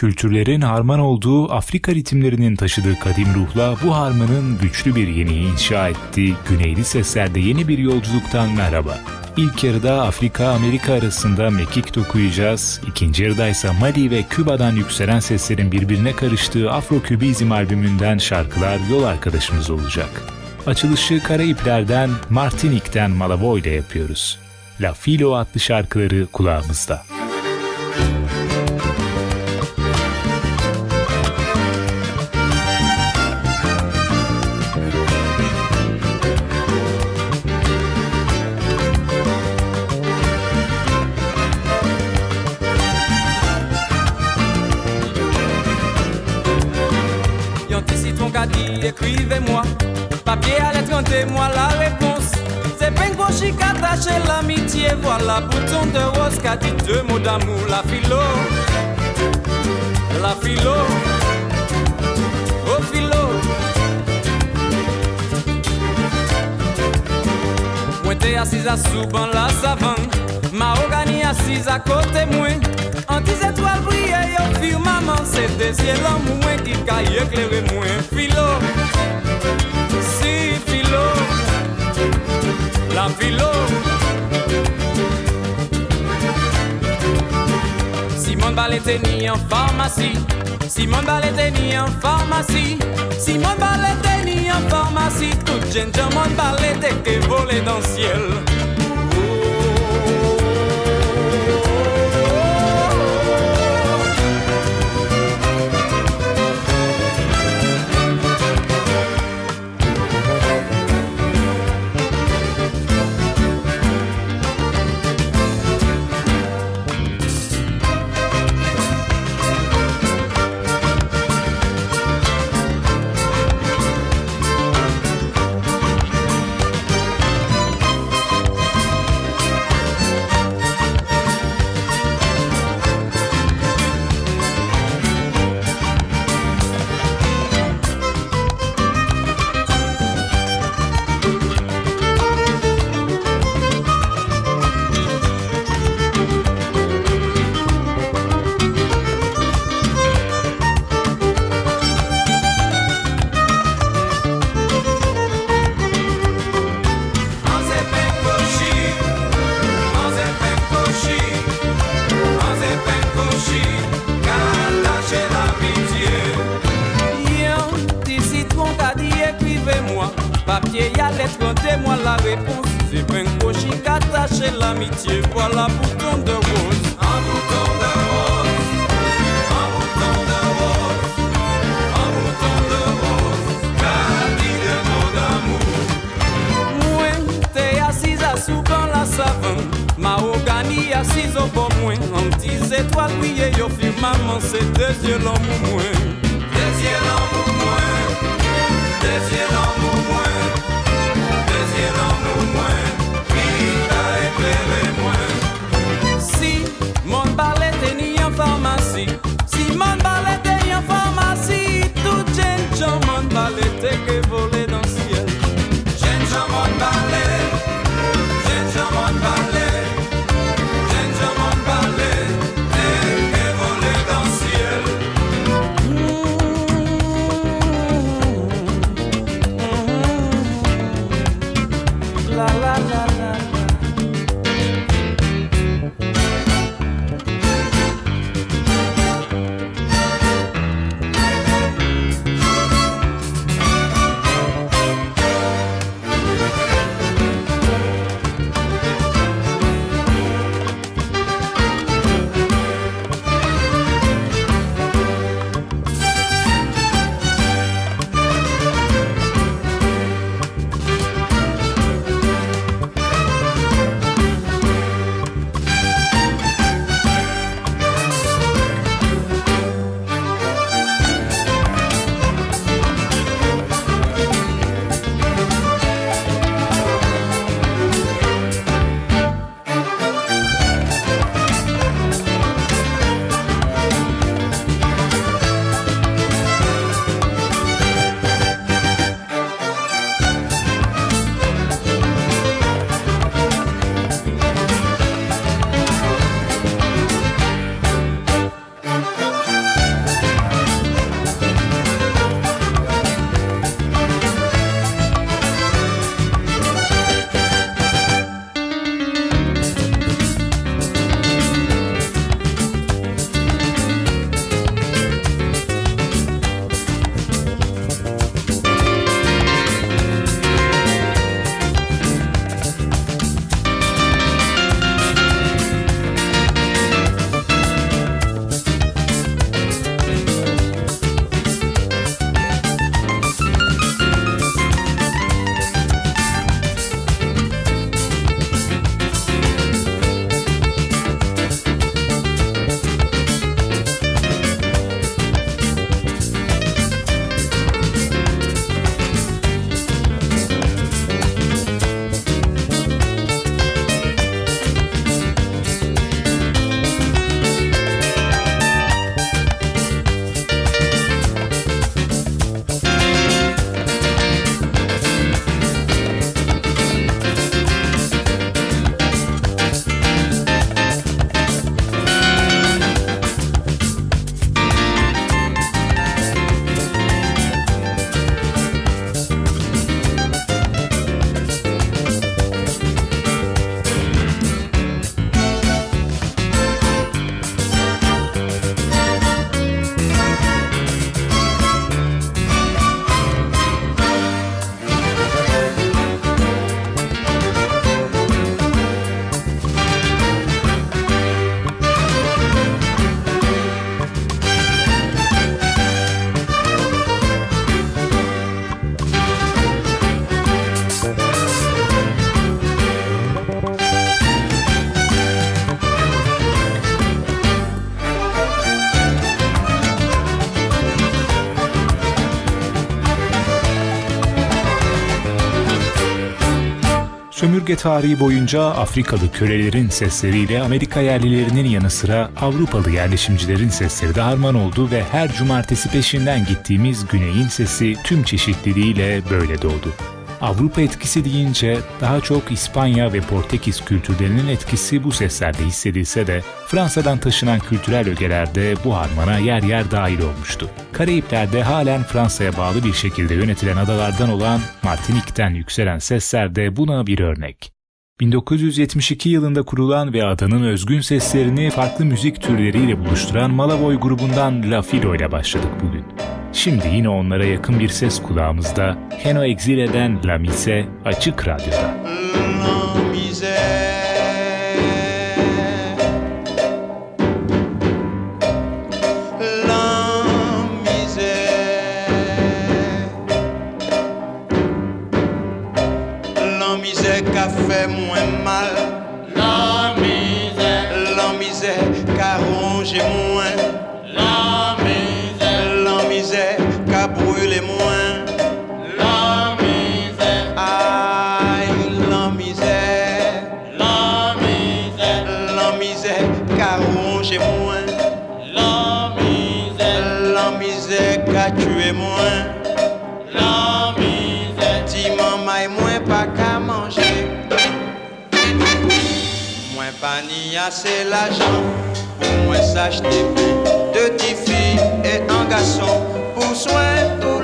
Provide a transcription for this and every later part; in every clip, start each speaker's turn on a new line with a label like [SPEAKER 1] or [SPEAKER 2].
[SPEAKER 1] kültürlerin harman olduğu Afrika ritimlerinin taşıdığı kadim ruhla bu harmanın güçlü bir yeniyi inşa ettiği Güneyli Sesler'de yeni bir yolculuktan merhaba. İlk yarıda Afrika-Amerika arasında mekik dokuyacağız. İkinci yarıda ise Mali ve Küba'dan yükselen seslerin birbirine karıştığı Afro-Kübizm albümünden şarkılar yol arkadaşımız olacak. Açılışı Karayipler'den Martinik'ten Malavo ile yapıyoruz. La Filo adlı şarkıları kulağımızda.
[SPEAKER 2] Müzik 30 moi la réponse. C'est Bengo Chica attaché l'amitié. Voilà bouton de rose qui a dit deux mots d'amour. La philo, la philo, oh philo. Moi t'es assise à souban la savane. Ma organi assise à côté moi. An ti zetwal priye yo firmaman Se desye lan mwen ki kaye kleren Filo la philo. Simone ni en pharmacie. Simone Ballet ni en pharmacie. Simone Ballet ni en pharmacie. Tout jeune Simone Ballet que volé dans le ciel. way.
[SPEAKER 3] Sömürge tarihi boyunca Afrikalı kölelerin sesleriyle Amerika yerlilerinin yanı sıra Avrupalı yerleşimcilerin sesleri de harman oldu ve her cumartesi peşinden gittiğimiz Güney'in sesi tüm çeşitliliğiyle böyle doğdu. Avrupa etkisi deyince daha çok İspanya ve Portekiz kültürlerinin etkisi bu seslerde hissedilse de Fransa'dan taşınan kültürel ögelerde bu harmana yer yer dahil olmuştu. Karayipler'de halen Fransa'ya bağlı bir şekilde yönetilen adalardan olan Martinik'ten yükselen sesler de buna bir örnek. 1972 yılında kurulan ve adanın özgün seslerini farklı müzik türleriyle buluşturan Malavoy grubundan La Filo ile başladık bugün. Şimdi yine onlara yakın bir ses kulağımızda. Heno Exile'den La Mise Açık Radyo'da. La Mise
[SPEAKER 4] C'est l'argent. Un SHTP. Deux petites filles et un garçon. Pour soin
[SPEAKER 3] tout.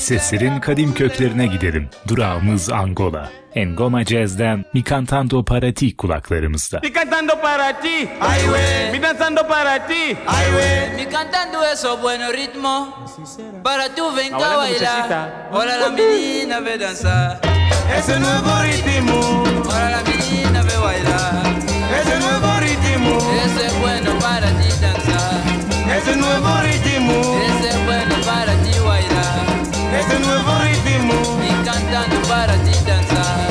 [SPEAKER 3] Seslerin kadim köklerine gidelim. Durağımız Angola. Engoma Jazz'den Mi Cantando Para Ti kulaklarımızda.
[SPEAKER 1] Mi cantando para ti, ay we. Mi danzando para ti, ay we.
[SPEAKER 5] Mi cantando esos buenos ritmos, para tu venga a bailar. Hola la menina ve danzar.
[SPEAKER 1] Ese nuevo ritmo.
[SPEAKER 5] Hola la menina ve bailar.
[SPEAKER 1] Ese nuevo ritmo.
[SPEAKER 5] Ese es bueno para ti danzar.
[SPEAKER 1] Ese nuevo ritmo.
[SPEAKER 5] Ese
[SPEAKER 1] nuevo ritmo
[SPEAKER 5] y cantando para ti danzar.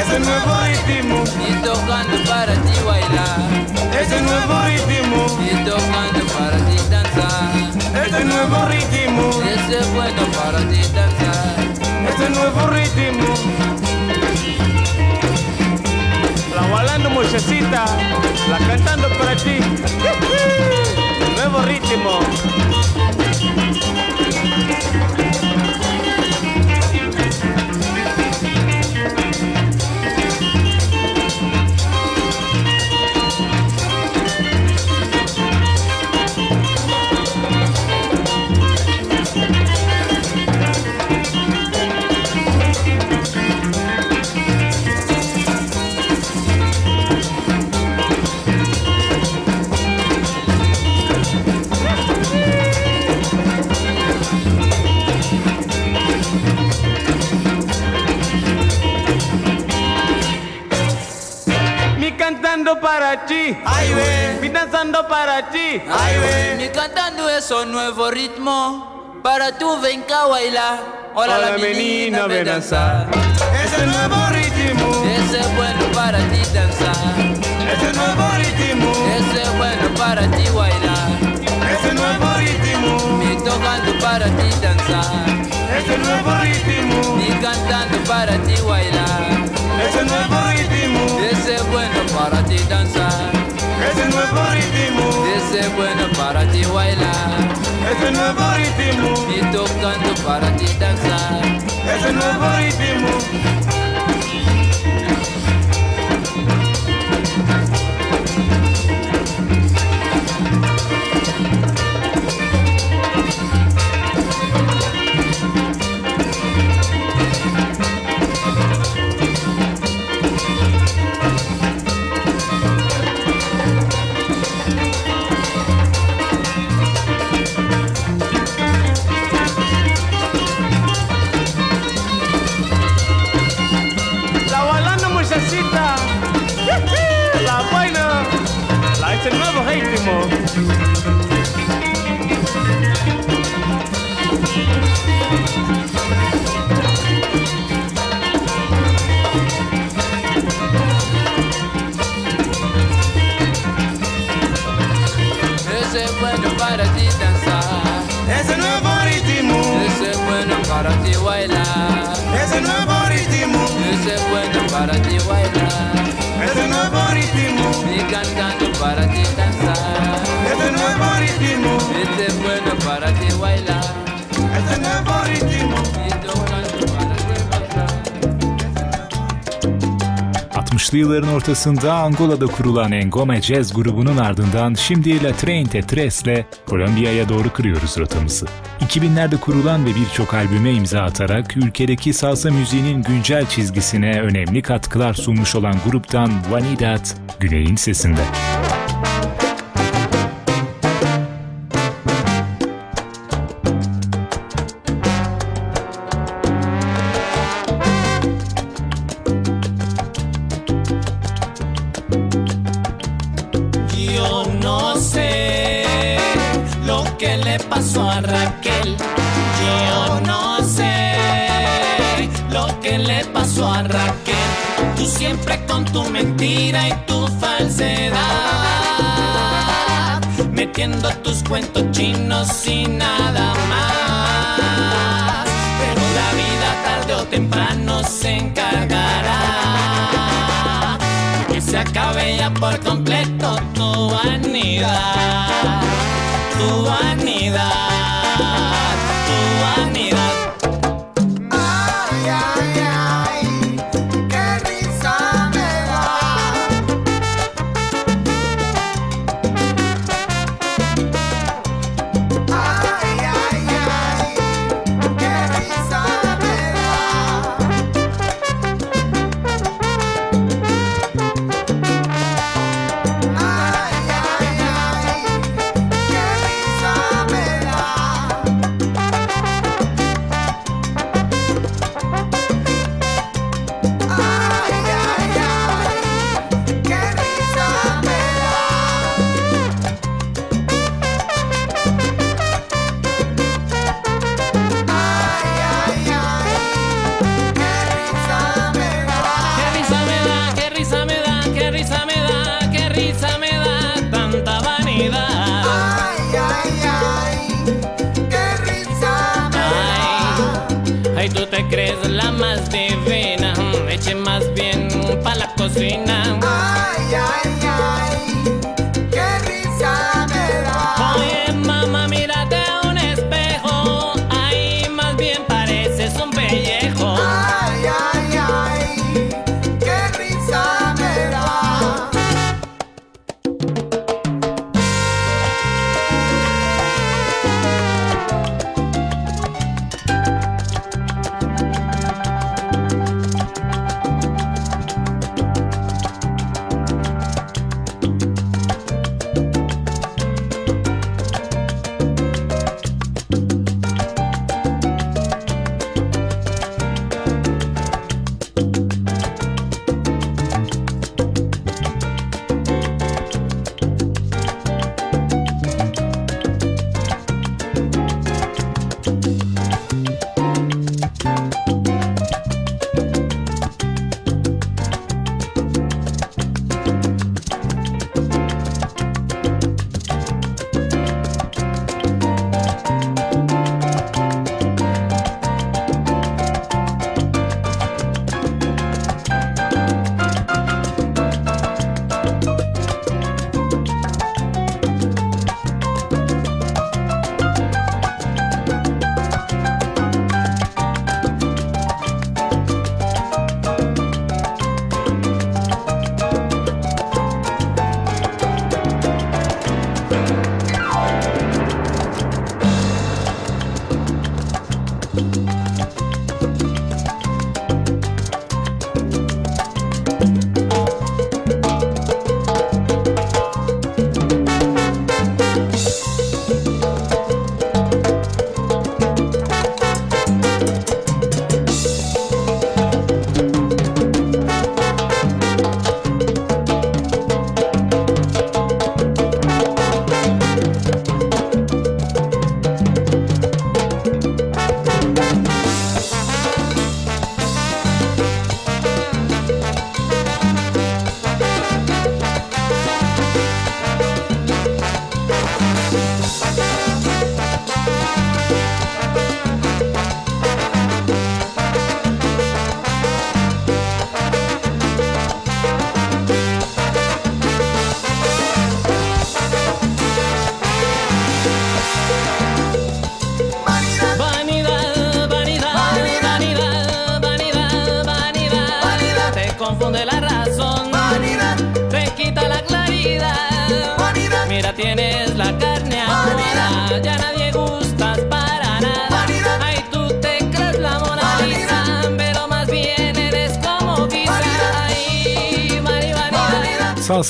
[SPEAKER 1] Ese nuevo ritmo
[SPEAKER 5] y tocando para ti bailar.
[SPEAKER 1] Ese nuevo ritmo
[SPEAKER 5] y tocando para ti danzar.
[SPEAKER 1] Ese nuevo ritmo
[SPEAKER 5] ese es bueno para ti danzar.
[SPEAKER 1] Ese nuevo ritmo la bailando muchachita, la cantando para ti. nuevo ritmo. Ti.
[SPEAKER 5] Ay.
[SPEAKER 1] Mi
[SPEAKER 5] cantando esos nuevos ritmos. Para tu ven a bailar. Hola, la, menina, ven a danzar.
[SPEAKER 1] Ese nuevo ritmo.
[SPEAKER 5] Ese es bueno para ti danzar.
[SPEAKER 3] Ese nuevo ritmo.
[SPEAKER 5] Ese es bueno para ti bailar.
[SPEAKER 3] Ese nuevo ritmo.
[SPEAKER 5] Y tocando para ti danzar.
[SPEAKER 3] Ese nuevo ritmo.
[SPEAKER 5] Y cantando para ti bailar.
[SPEAKER 3] Ese nuevo ritmo.
[SPEAKER 5] Ese es bueno para ti danzar.
[SPEAKER 3] Ese nuevo ritmo.
[SPEAKER 5] Es bueno para ti bailar.
[SPEAKER 3] Ese nuevo ritmo.
[SPEAKER 5] Y tocando para ti danzar.
[SPEAKER 3] Ese nuevo ritmo.
[SPEAKER 5] para ti bailar.
[SPEAKER 3] Es nuevo ritmo.
[SPEAKER 5] Y cantando para ti danzar.
[SPEAKER 3] Es nuevo ritmo.
[SPEAKER 5] Este es bueno para ti bailar.
[SPEAKER 3] Es nuevo ritmo.
[SPEAKER 1] Yılların ortasında Angola'da kurulan Engome Jazz grubunun ardından şimdi La Train Tres'le Kolombiya'ya doğru kırıyoruz rotamızı. 2000'lerde kurulan ve birçok albüme imza atarak ülkedeki salsa müziğinin güncel çizgisine önemli katkılar sunmuş olan gruptan Vanidad, Güney'in sesinde.
[SPEAKER 6] con metiendo tus cuentos chinos y nada más. Pero la vida tarde o temprano se encargará que se acabe ya por completo tu vanidad, tu vanidad.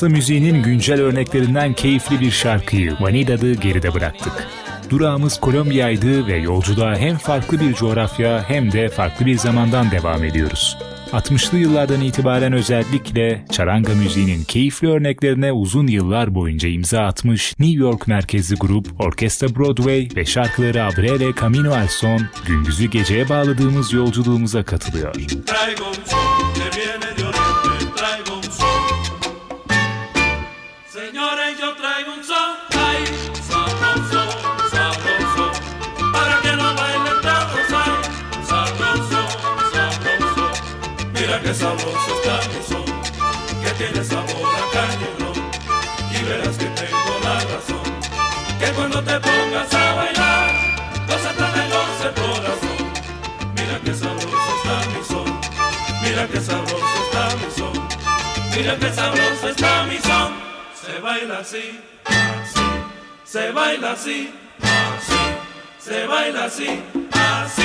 [SPEAKER 1] Salsa müziğinin güncel örneklerinden keyifli bir şarkıyı Vanida'dı geride bıraktık. Durağımız Kolombiya'ydı ve yolculuğa hem farklı bir coğrafya hem de farklı bir zamandan devam ediyoruz. 60'lı yıllardan itibaren özellikle çaranga müziğinin keyifli örneklerine uzun yıllar boyunca imza atmış New York merkezli grup Orkestra Broadway ve şarkıları Abrele Camino al Son, gündüzü geceye bağladığımız yolculuğumuza katılıyor.
[SPEAKER 7] qué tiene sabor a y verás que tengo la razón, que cuando te pongas a bailar, vas a tener el corazón. Mira qué sabroso está mi son, mira qué sabroso está mi son, mira qué sabroso está mi son. Se baila así, así, se baila así, así, se baila así, así.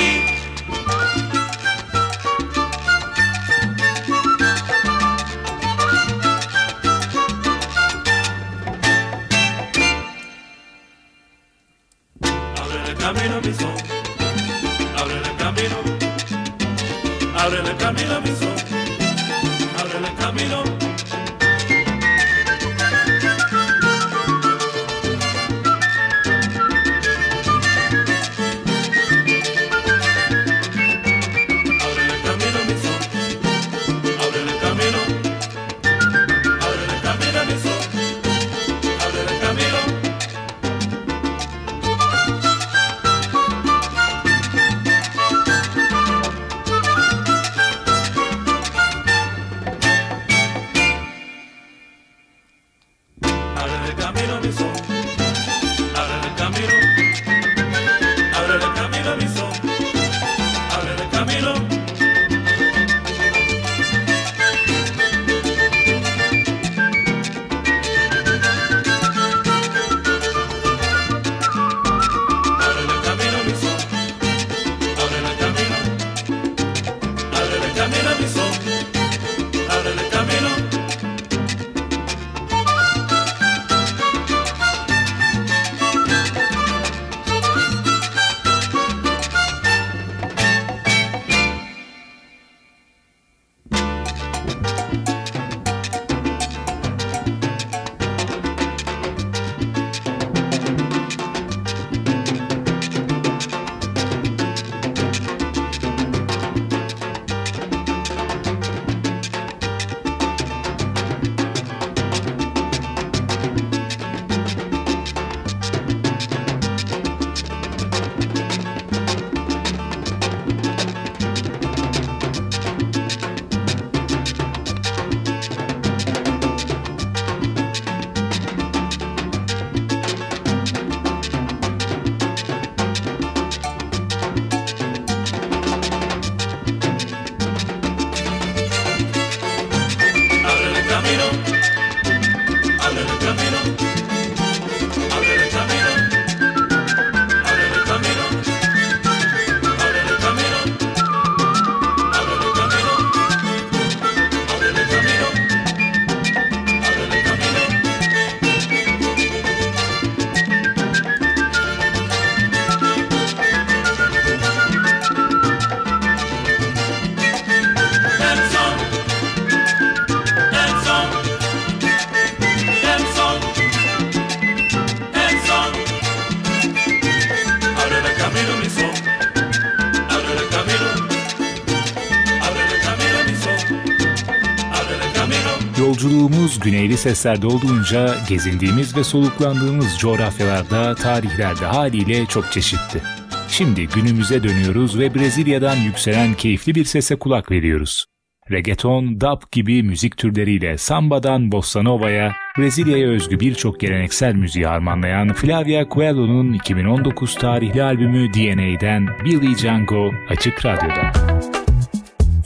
[SPEAKER 1] Güneyli seslerde olduğunca gezindiğimiz ve soluklandığımız coğrafyalarda, tarihlerde haliyle çok çeşitli. Şimdi günümüze dönüyoruz ve Brezilya'dan yükselen keyifli bir sese kulak veriyoruz. Reggaeton, dub gibi müzik türleriyle sambadan bossa nova'ya, Brezilya'ya özgü birçok geleneksel müziği harmanlayan Flavia Coelho'nun 2019 tarihli albümü DNA'den Billy Django Açık Radyo'da.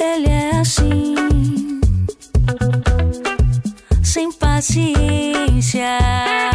[SPEAKER 1] Ele é assim. 心
[SPEAKER 8] 下。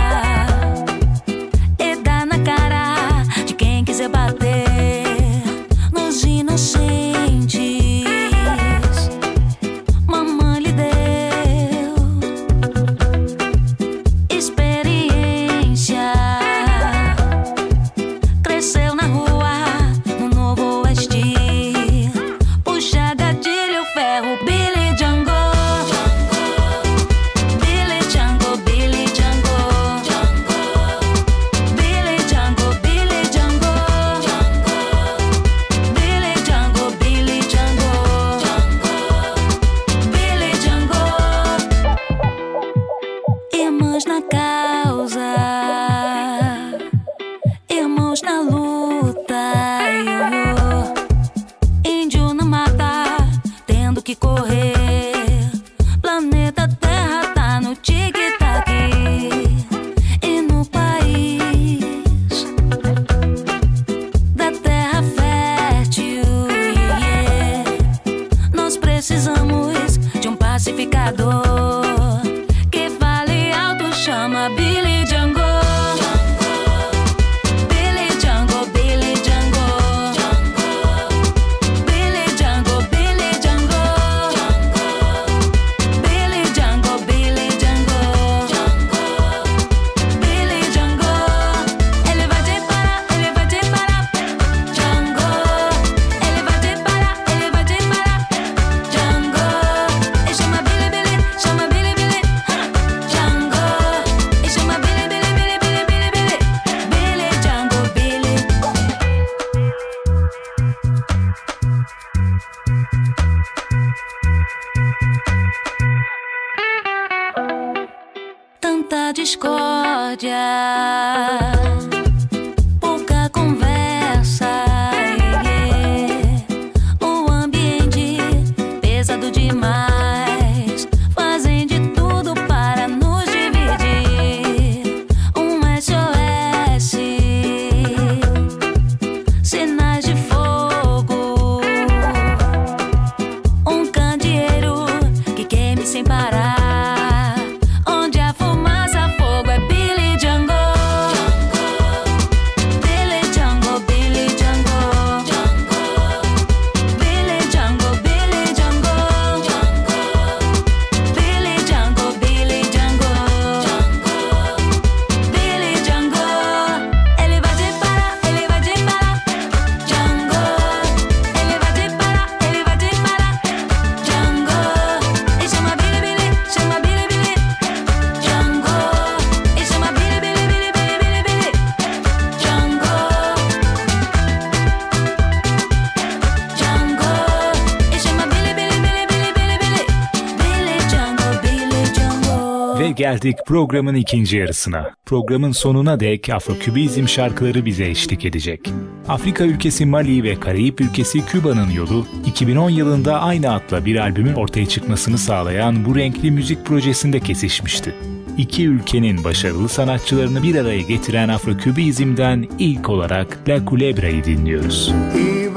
[SPEAKER 1] Geldik programın ikinci yarısına. Programın sonuna dek Afro-Kübizm şarkıları bize eşlik edecek. Afrika ülkesi Mali ve Karayip ülkesi Küba'nın yolu, 2010 yılında aynı adla bir albümün ortaya çıkmasını sağlayan bu renkli müzik projesinde kesişmişti. İki ülkenin başarılı sanatçılarını bir araya getiren Afro-Kübizm'den ilk olarak La Culebra'yı dinliyoruz. Y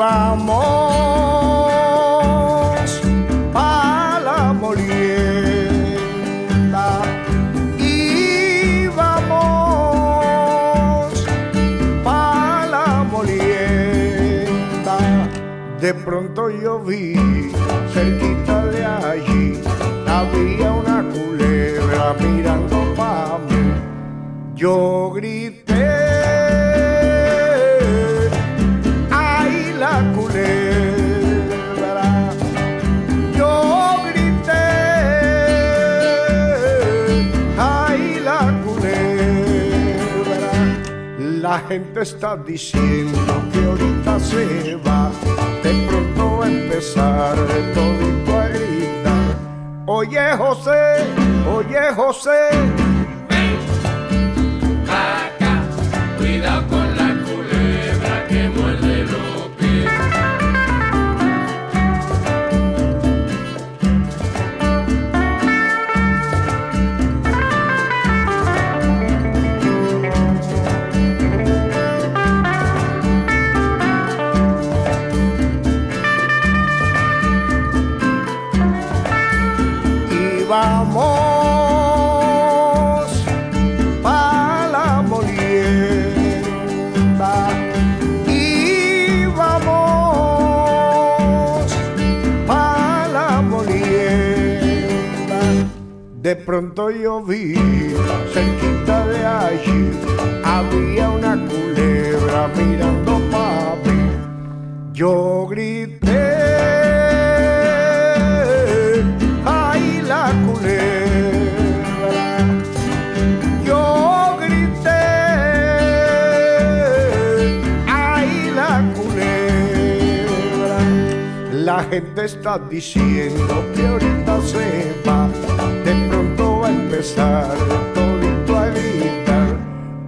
[SPEAKER 9] De pronto yo vi, cerquita de allí, había una culebra mirando para mí. Yo grité, ¡ay la culebra! Yo grité, ¡ay la culebra! La gente está diciendo que ahorita se va empezar todito a gritar. Oye José, oye José. Ven, acá, cuidado con la culebra que muerde los pronto yo vi, cerquita de allí, había una culebra mirando para mí. Yo grité, ¡ay la culebra! Yo grité, ¡ay la culebra! La gente está diciendo que ahorita se va empezar todito a gritar.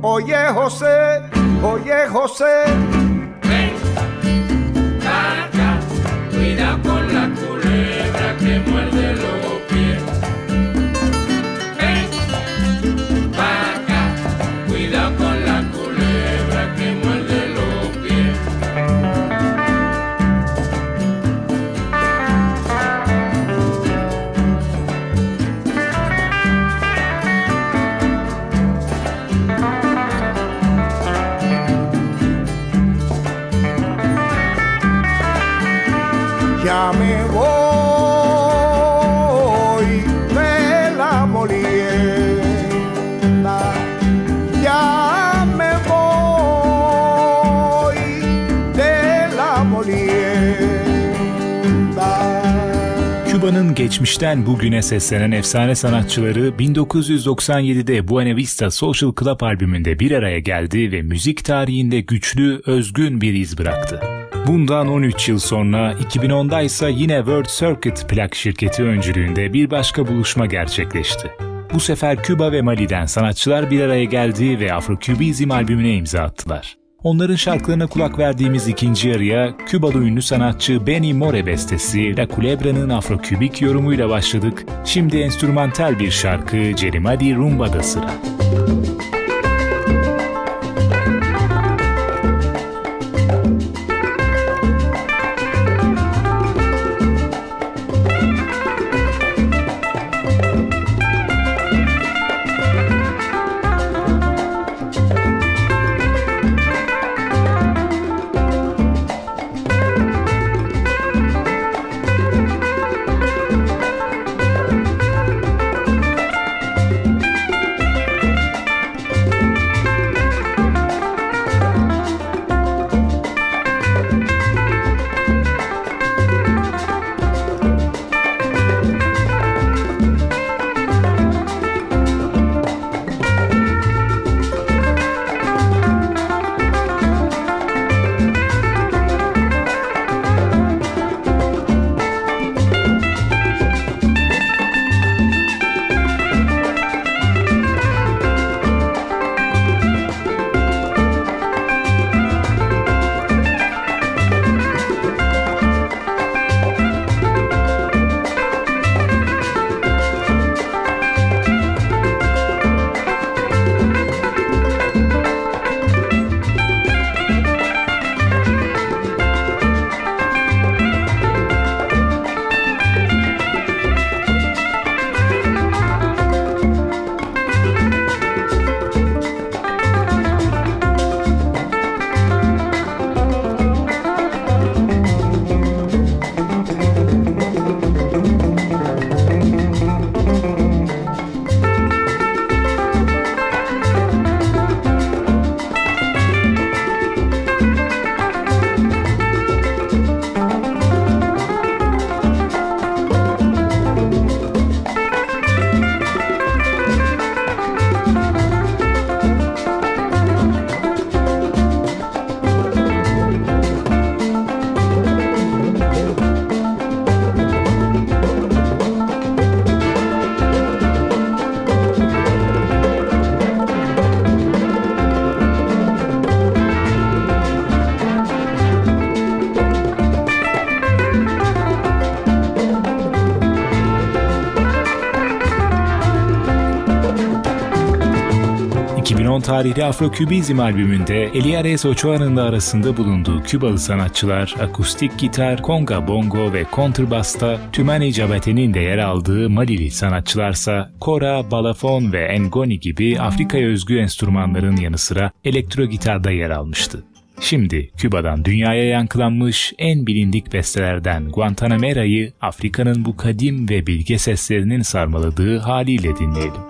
[SPEAKER 9] Oye José, oye José.
[SPEAKER 6] Ven, acá, cuida con la culebra que muerde los
[SPEAKER 1] geçmişten bugüne seslenen efsane sanatçıları 1997'de Buena Vista Social Club albümünde bir araya geldi ve müzik tarihinde güçlü, özgün bir iz bıraktı. Bundan 13 yıl sonra 2010'da ise yine World Circuit plak şirketi öncülüğünde bir başka buluşma gerçekleşti. Bu sefer Küba ve Mali'den sanatçılar bir araya geldi ve Afro-Kübizm albümüne imza attılar. Onların şarkılarına kulak verdiğimiz ikinci yarıya Kübalı ünlü sanatçı Benny More bestesi La Culebra'nın Afro-Kübik yorumuyla başladık. Şimdi enstrümantal bir şarkı Cerimadi Rumba'da sıra. Tarihli Afro-Kübizm albümünde Eliares Ochoa'nın da arasında bulunduğu Kübalı sanatçılar akustik gitar, konga bongo ve kontrbasta Tümani Cabate'nin de yer aldığı Malili sanatçılarsa kora, balafon ve engoni gibi Afrika'ya özgü enstrümanların yanı sıra elektro gitarda yer almıştı. Şimdi Küba'dan dünyaya yankılanmış en bilindik bestelerden Guantanamera'yı Afrika'nın bu kadim ve bilge seslerinin sarmaladığı haliyle dinleyelim.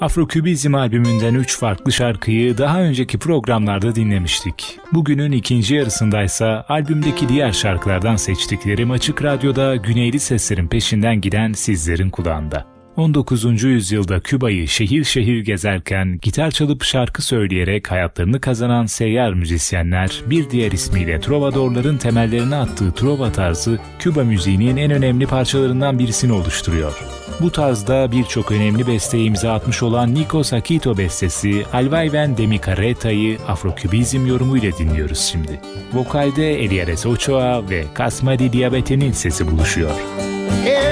[SPEAKER 1] Afrokübizm albümünden 3 farklı şarkıyı daha önceki programlarda dinlemiştik. Bugünün ikinci yarısındaysa albümdeki diğer şarkılardan seçtiklerim Açık Radyo'da Güneyli Seslerin peşinden giden sizlerin kulağında. 19. yüzyılda Küba'yı şehir şehir gezerken gitar çalıp şarkı söyleyerek hayatlarını kazanan seyyar müzisyenler bir diğer ismiyle trovadorların temellerini attığı trova tarzı Küba müziğinin en önemli parçalarından birisini oluşturuyor. Bu tarzda birçok önemli besteye imza atmış olan Nico Sakito bestesi Alvayven de mi Carreta'yı Afrokübizm yorumuyla dinliyoruz şimdi. Vokalde Eliares Ochoa ve Kasmadi Diabete'nin sesi buluşuyor.
[SPEAKER 9] Hey,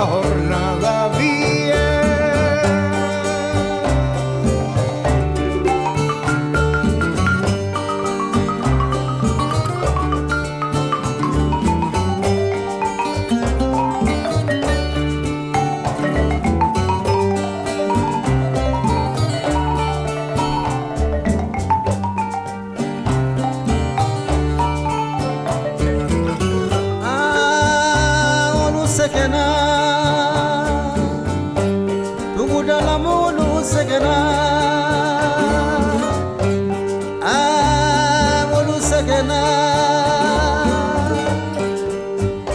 [SPEAKER 9] la jornada
[SPEAKER 10] ah, que nada. sagana amulu sagana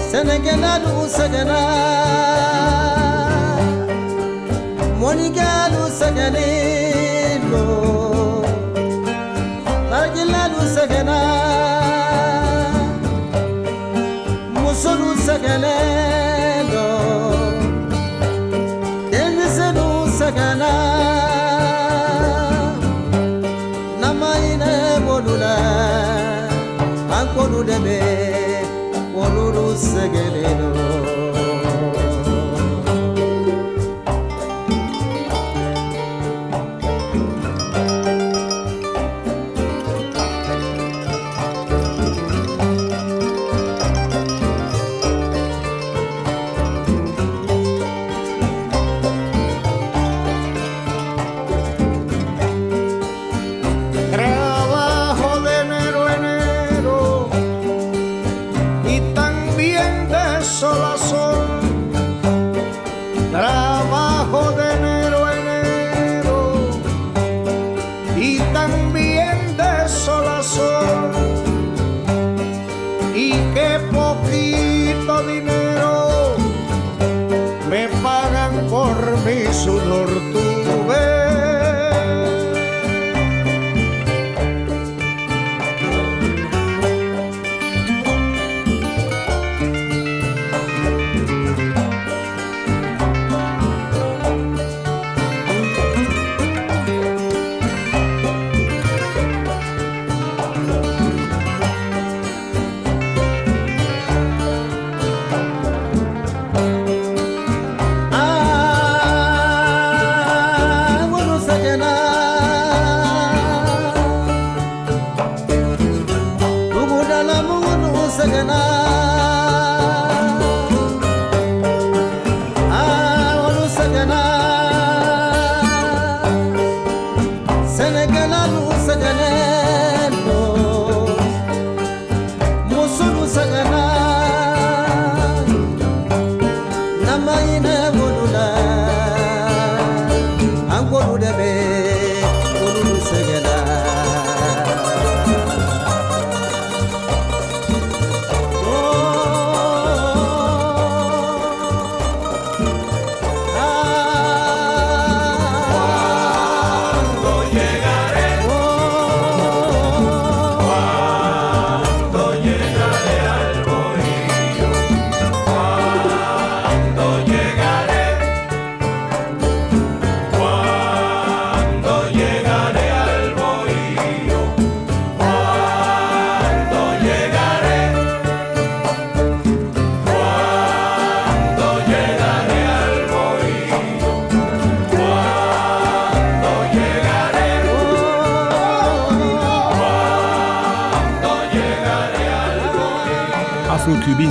[SPEAKER 10] senegena du sagana olu sɛgɛnnen dɔ.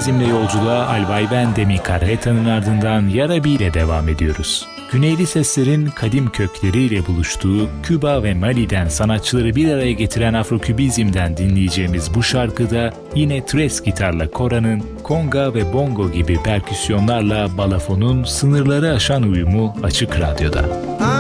[SPEAKER 1] Bizimle yolculuğa Albay Demi Carreta'nın ardından Yarabi ile devam ediyoruz. Güneyli seslerin kadim kökleriyle buluştuğu Küba ve Mali'den sanatçıları bir araya getiren Afrokübizm'den dinleyeceğimiz bu şarkıda yine tres gitarla koranın, konga ve bongo gibi perküsyonlarla balafonun sınırları aşan uyumu açık radyoda.
[SPEAKER 10] Amen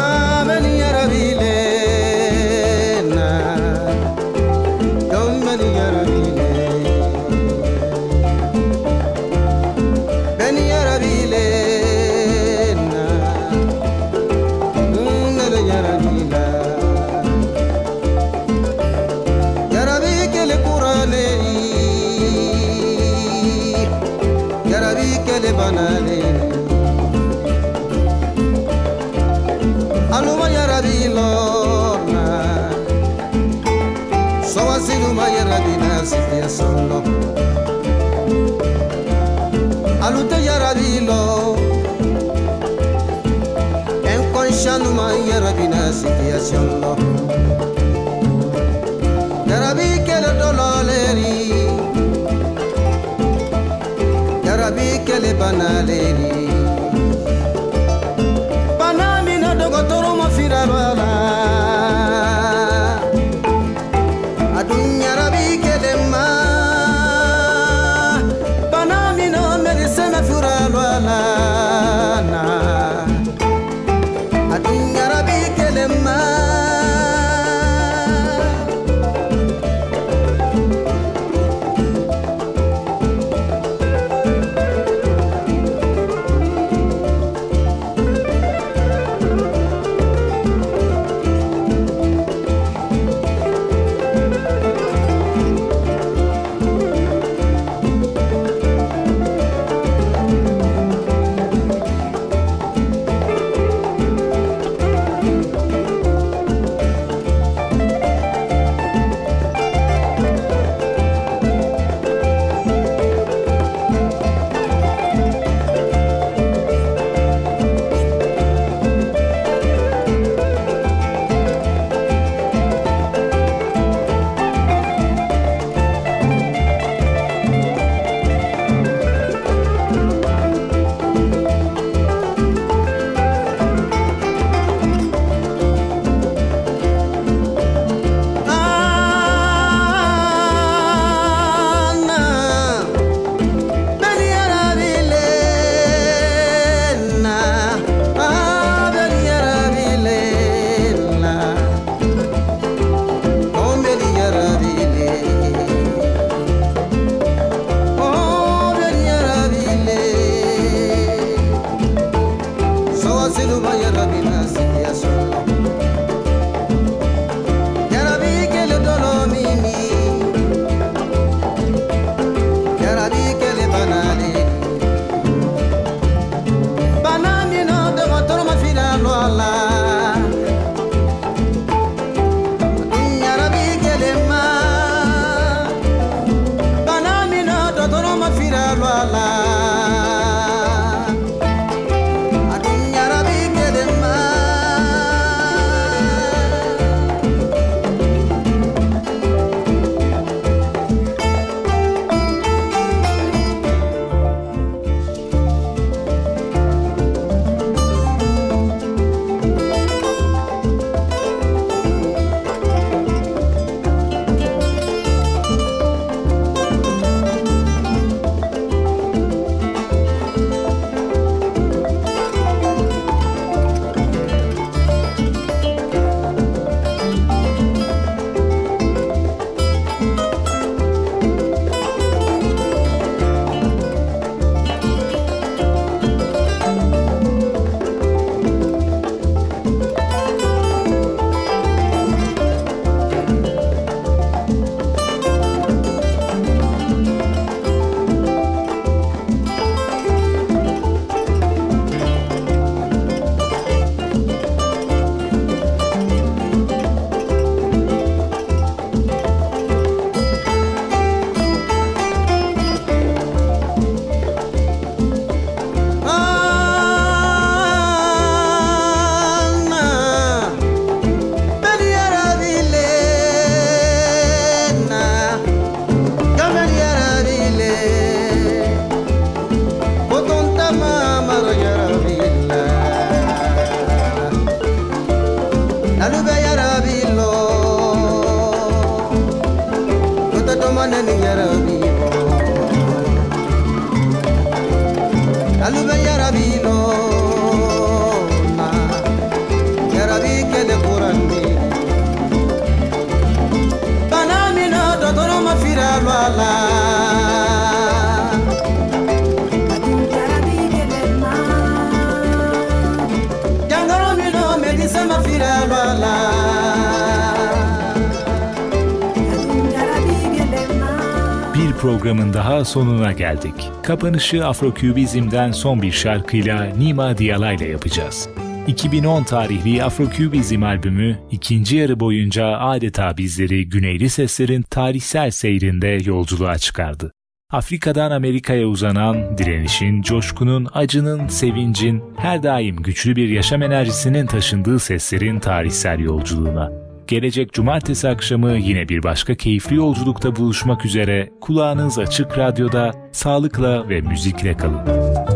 [SPEAKER 1] sonuna geldik. Kapanışı Afrokübizm'den son bir şarkıyla Nima Diala yapacağız. 2010 tarihli Afrokübizm albümü ikinci yarı boyunca adeta bizleri güneyli seslerin tarihsel seyrinde yolculuğa çıkardı. Afrika'dan Amerika'ya uzanan direnişin, coşkunun, acının, sevincin, her daim güçlü bir yaşam enerjisinin taşındığı seslerin tarihsel yolculuğuna. Gelecek cumartesi akşamı yine bir başka keyifli yolculukta buluşmak üzere kulağınız açık radyoda sağlıkla ve müzikle kalın.